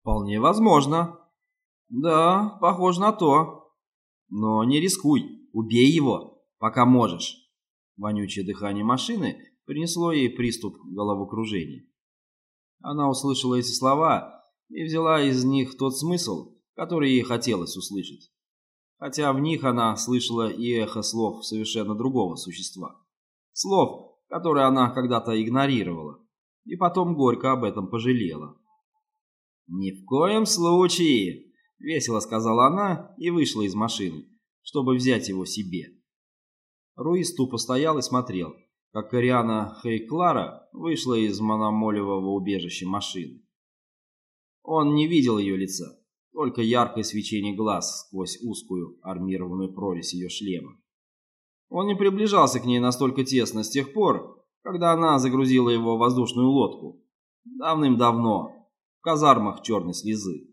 Вполне возможно. Да, похоже на то. Но не рискуй, убей его, пока можешь. Вонючее дыхание машины принесло ей приступ головокружения. Она услышала эти слова и взяла из них тот смысл, который ей хотелось услышать. Хотя в них она слышала и эхо слов совершенно другого существа. Слов, которые она когда-то игнорировала, и потом горько об этом пожалела. «Ни в коем случае!» — весело сказала она и вышла из машины, чтобы взять его себе. Руис тупо стоял и смотрел, как Кориана Хейклара вышла из мономолевого убежища машины. Он не видел ее лица, только яркое свечение глаз сквозь узкую армированную прорезь ее шлема. Он не приближался к ней настолько тесно с тех пор, когда она загрузила его в воздушную лодку. Давным-давно, в казармах черной слезы.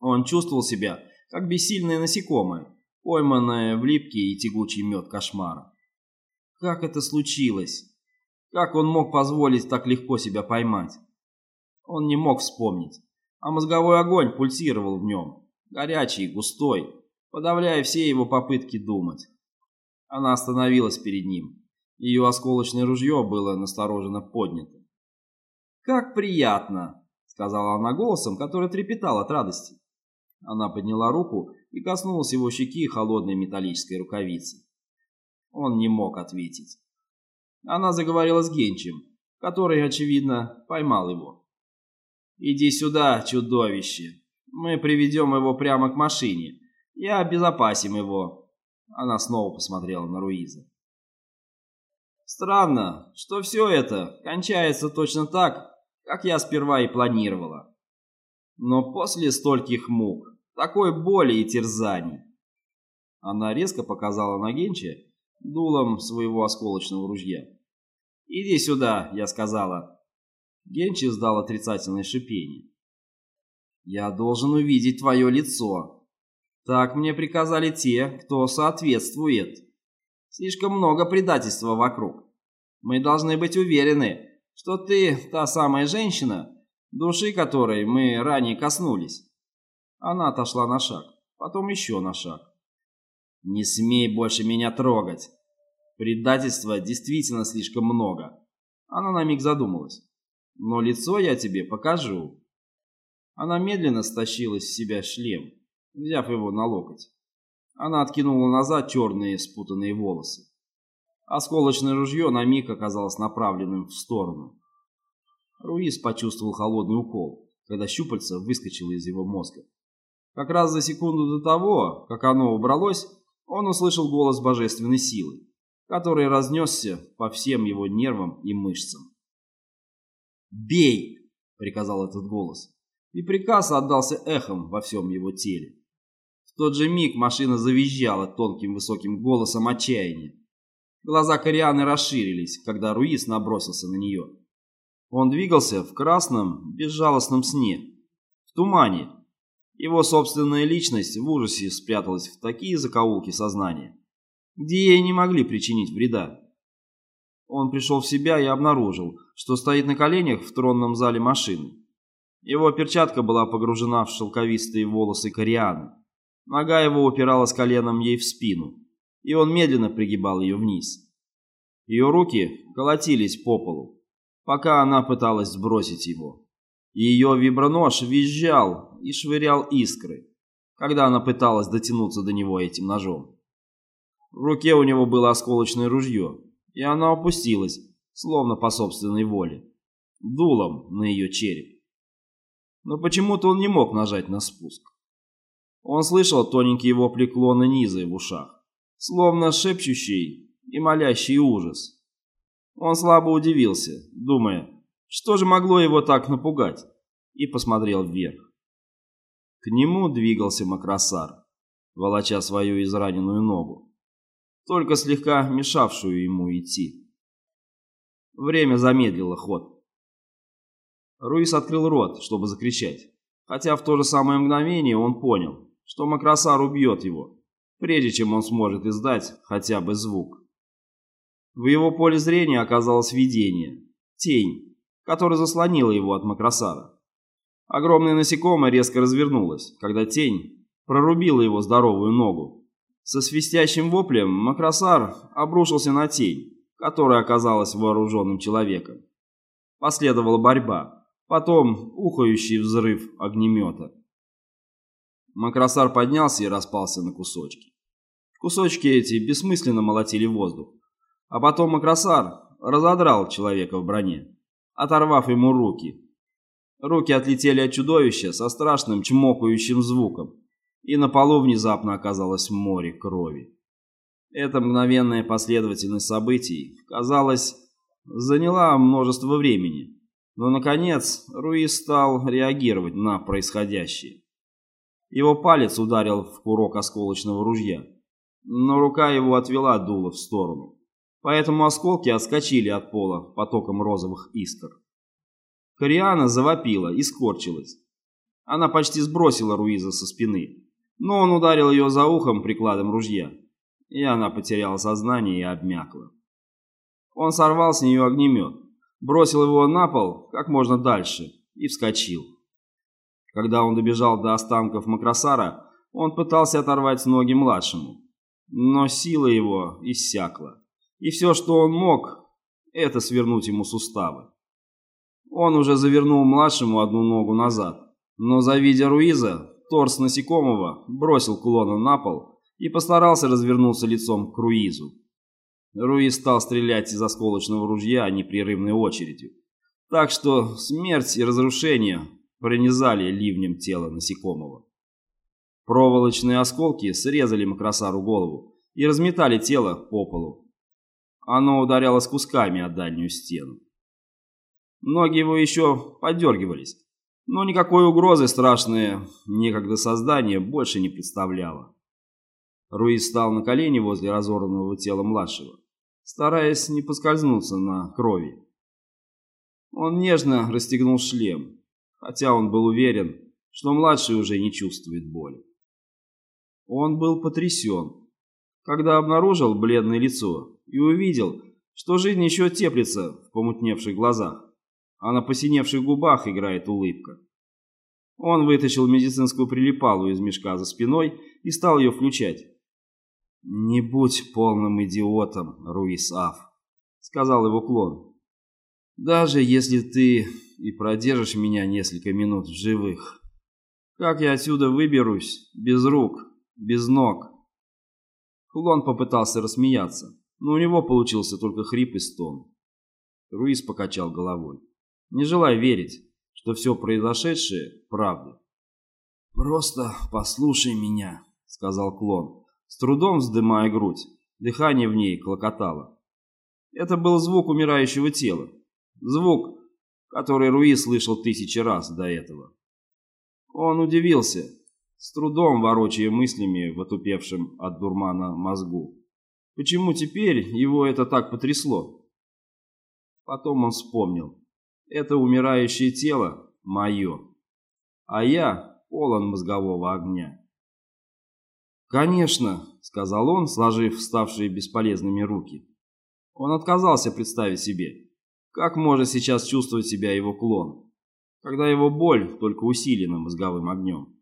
Он чувствовал себя, как бессильное насекомое, пойманное в липкий и тягучий мед кошмара. Как это случилось? Как он мог позволить так легко себя поймать? Он не мог вспомнить, а мозговой огонь пульсировал в нем, горячий, густой, подавляя все его попытки думать. Она остановилась перед ним. Ее осколочное ружье было настороженно поднято. «Как приятно!» — сказала она голосом, который трепетал от радости. Она подняла руку и коснулась его щеки холодной металлической рукавицы. Он не мог ответить. Она заговорила с Генчем, который, очевидно, поймал его. «Иди сюда, чудовище. Мы приведем его прямо к машине и обезопасим его». Она снова посмотрела на Руиза. «Странно, что все это кончается точно так, как я сперва и планировала. Но после стольких мук, такой боли и терзаний...» Она резко показала на Генча дулом своего осколочного ружья. «Иди сюда», — я сказала. Генчи издал отрицательное шипение. «Я должен увидеть твое лицо. Так мне приказали те, кто соответствует. Слишком много предательства вокруг. Мы должны быть уверены, что ты та самая женщина, души которой мы ранее коснулись». Она отошла на шаг, потом еще на шаг. «Не смей больше меня трогать. Предательства действительно слишком много». Она на миг задумалась. «Но лицо я тебе покажу». Она медленно стащила с себя шлем, взяв его на локоть. Она откинула назад черные спутанные волосы. Осколочное ружье на миг оказалось направленным в сторону. Руис почувствовал холодный укол, когда щупальце выскочило из его мозга. Как раз за секунду до того, как оно убралось, он услышал голос божественной силы, который разнесся по всем его нервам и мышцам. «Бей!» — приказал этот голос, и приказ отдался эхом во всем его теле. В тот же миг машина завизжала тонким высоким голосом отчаяния. Глаза Корианы расширились, когда Руис набросился на нее. Он двигался в красном, безжалостном сне, в тумане, его собственная личность в ужасе спряталась в такие закоулки сознания, где ей не могли причинить вреда. Он пришел в себя и обнаружил, что стоит на коленях в тронном зале машины. Его перчатка была погружена в шелковистые волосы Корианы. Нога его упиралась коленом ей в спину, и он медленно пригибал ее вниз. Ее руки колотились по полу, пока она пыталась сбросить его. Ее вибронож визжал и швырял искры, когда она пыталась дотянуться до него этим ножом. В руке у него было осколочное ружье, и оно опустилось, словно по собственной воле, дулом на ее череп. Но почему-то он не мог нажать на спуск. Он слышал тоненькие вопли клона низа в ушах, словно шепчущий и молящий ужас. Он слабо удивился, думая, что же могло его так напугать? И посмотрел вверх. К нему двигался Макросар, волоча свою израненную ногу, только слегка мешавшую ему идти. Время замедлило ход. Руис открыл рот, чтобы закричать, хотя в то же самое мгновение он понял, что Макросар убьет его, прежде чем он сможет издать хотя бы звук. В его поле зрения оказалось видение, тень, которая заслонила его от Макросара. Огромное насекомое резко развернулось, когда тень прорубила его здоровую ногу. Со свистящим воплем Макросар обрушился на тень, которая оказалась вооруженным человеком. Последовала борьба, потом ухающий взрыв огнемета. Макросар поднялся и распался на кусочки. Кусочки эти бессмысленно молотили воздух. А потом Макросар разодрал человека в броне, оторвав ему руки. Руки отлетели от чудовища со страшным чмокающим звуком, и на полу внезапно оказалось море крови. Эта мгновенная последовательность событий, казалось, заняла множество времени, но, наконец, Руис стал реагировать на происходящее. Его палец ударил в курок осколочного ружья, но рука его отвела дуло в сторону, поэтому осколки отскочили от пола потоком розовых искр. Кориана завопила и скорчилась. Она почти сбросила Руиза со спины, но он ударил ее за ухом прикладом ружья, и она потеряла сознание и обмякла. Он сорвал с нее огнемет, бросил его на пол как можно дальше и вскочил. Когда он добежал до останков Макросара, он пытался оторвать ноги младшему, но сила его иссякла, и все, что он мог, это свернуть ему суставы. Он уже завернул младшему одну ногу назад, но, завидя Руиза, торс насекомого бросил клона на пол и постарался развернуться лицом к Руизу. Руиз стал стрелять из осколочного ружья непрерывной очередью, так что смерть и разрушение пронизали ливнем тело насекомого. Проволочные осколки срезали Макросару голову и разметали тело по полу. Оно ударялось кусками о дальнюю стену. Ноги его еще подергивались, но никакой угрозы страшное некогда создание больше не представляло. Руис встал на колени возле разорванного тела младшего, стараясь не поскользнуться на крови. Он нежно расстегнул шлем, хотя он был уверен, что младший уже не чувствует боли. Он был потрясен, когда обнаружил бледное лицо и увидел, что жизнь еще теплится в помутневших глазах, а на посиневших губах играет улыбка. Он вытащил медицинскую прилипалу из мешка за спиной и стал ее включать. «Не будь полным идиотом, Руис Аф», — сказал его клон. «Даже если ты и продержишь меня несколько минут в живых. Как я отсюда выберусь? Без рук, без ног. Клон попытался рассмеяться, но у него получился только хрип и стон. Руис покачал головой, не желая верить, что все произошедшее – правда. «Просто послушай меня», – сказал клон, с трудом вздымая грудь. Дыхание в ней клокотало. Это был звук умирающего тела. Звук, который Руи слышал тысячи раз до этого. Он удивился, с трудом ворочая мыслями в отупевшем от дурмана мозгу. Почему теперь его это так потрясло? Потом он вспомнил. Это умирающее тело мое, а я полон мозгового огня. «Конечно», — сказал он, сложив ставшие бесполезными руки. Он отказался представить себе, как может сейчас чувствовать себя его клон, когда его боль только усилена мозговым огнем?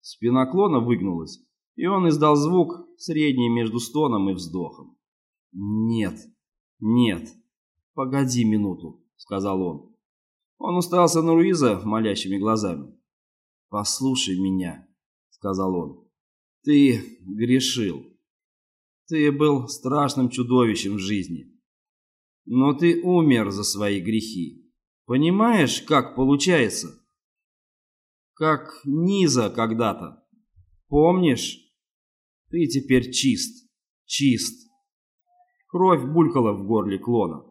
Спина клона выгнулась, и он издал звук, средний между стоном и вздохом. «Нет, нет, погоди минуту», — сказал он. Он уставился на Руиза молящими глазами. «Послушай меня», — сказал он. «Ты грешил. Ты был страшным чудовищем в жизни но ты умер за свои грехи. Понимаешь, как получается? Как Низа когда-то. Помнишь? Ты теперь чист, чист. Кровь булькала в горле клона.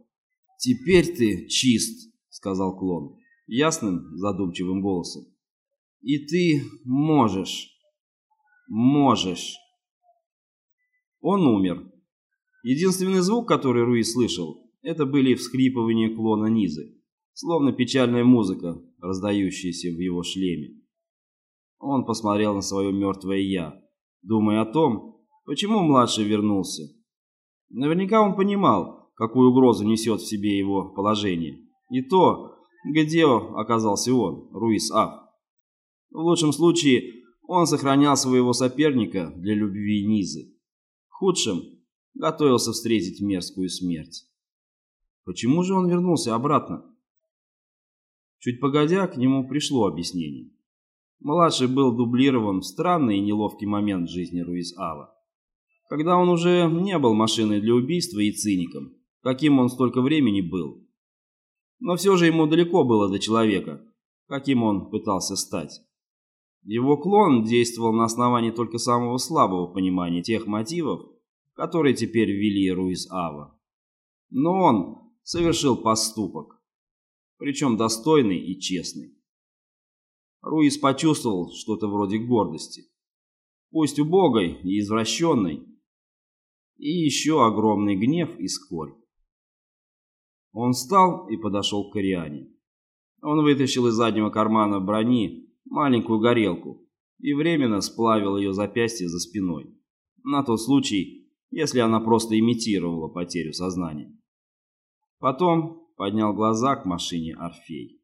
«Теперь ты чист», — сказал клон, ясным, задумчивым голосом. «И ты можешь, можешь». Он умер. Единственный звук, который Руи слышал, это были всхлипывания клона Низы, словно печальная музыка, раздающаяся в его шлеме. Он посмотрел на свое мертвое «я», думая о том, почему младший вернулся. Наверняка он понимал, какую угрозу несет в себе его положение, и то, где оказался он, Руис Аф. В лучшем случае он сохранял своего соперника для любви Низы. В худшем готовился встретить мерзкую смерть. Почему же он вернулся обратно? Чуть погодя, к нему пришло объяснение. Младший был дублирован в странный и неловкий момент жизни Руис Ава. Когда он уже не был машиной для убийства и циником, каким он столько времени был. Но все же ему далеко было до человека, каким он пытался стать. Его клон действовал на основании только самого слабого понимания тех мотивов, которые теперь ввели Руис Ава. Но он совершил поступок, причем достойный и честный. Руис почувствовал что-то вроде гордости. Пусть убогой и извращенной. И еще огромный гнев и скорбь. Он встал и подошел к Кориане. Он вытащил из заднего кармана брони маленькую горелку и временно сплавил ее запястье за спиной. На тот случай, если она просто имитировала потерю сознания. Потом поднял глаза к машине Орфей.